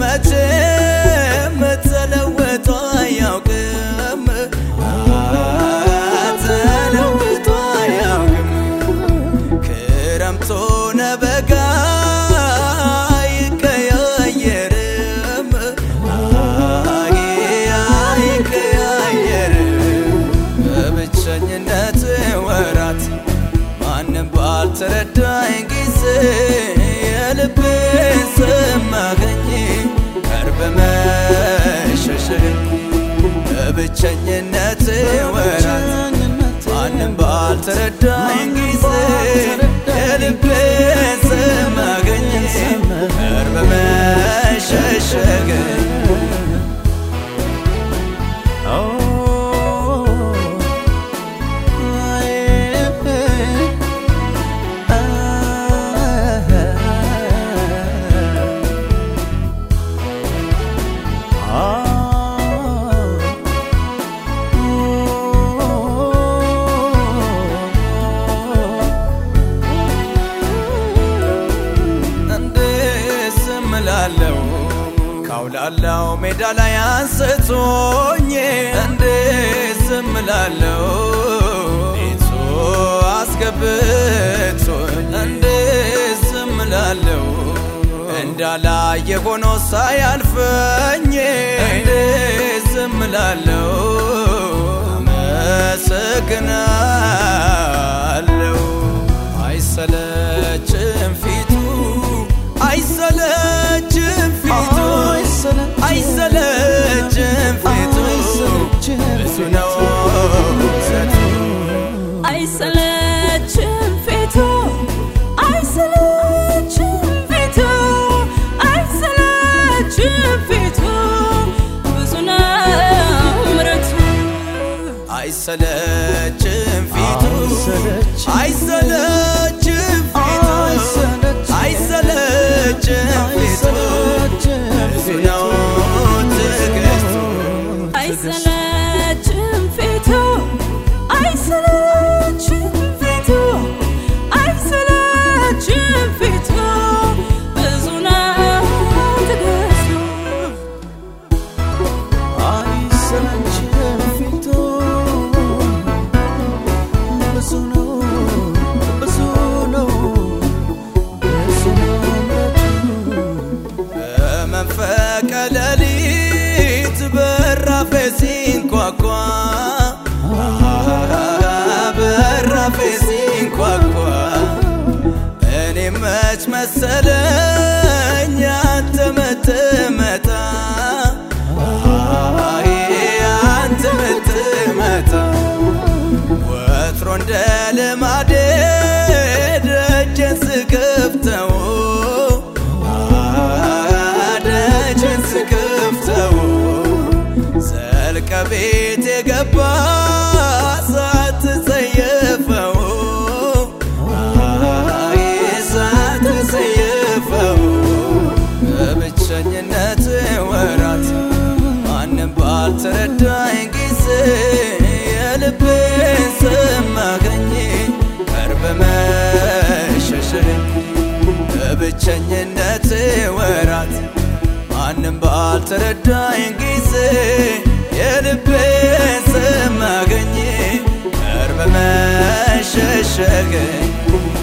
መቼም ተለውጦ አያውቅም? ተለውጦ አያውቅም። ክረምቶ ነበጋ አይቀያየርም አይቀያየርም በብቸኝነት በብቸኝነት ወራት ማንም ባልተረዳኝ ጊዜ የልቤን ስማገኝ ቀርበ መሸሸግ እላለሁ ካውላላው ሜዳ ላይ አንስቶኝ እንዴት ዝም እላለሁ። ቤቱ አስገብቶኝ እንዴት ዝም እላለሁ። እንዳላየ ሆኖ ሳያልፈኝ እንዴት ዝም እላለሁ። አመሰግናለሁ አይሰለችም ፊቱ? አይሰለችም ፊቱ? አይሰለችም ፊቱ? ብዙ ነው ትዕግስቱ። አይሰለችም መች መሰለኝ አንተ ምትመጣ። አንተ ምትመጣ። ወትሮ እንደ ልማዴ ደጀን ስከፍተው። ደጀን ስከፍተው። ዘልቀ ቤት የገባ በብቸኝነት ወራት ማንም ባልተረዳኝ ጊዜ የልቤን ስማገኝ ቀርበ መሸሸግ ወደድከኝ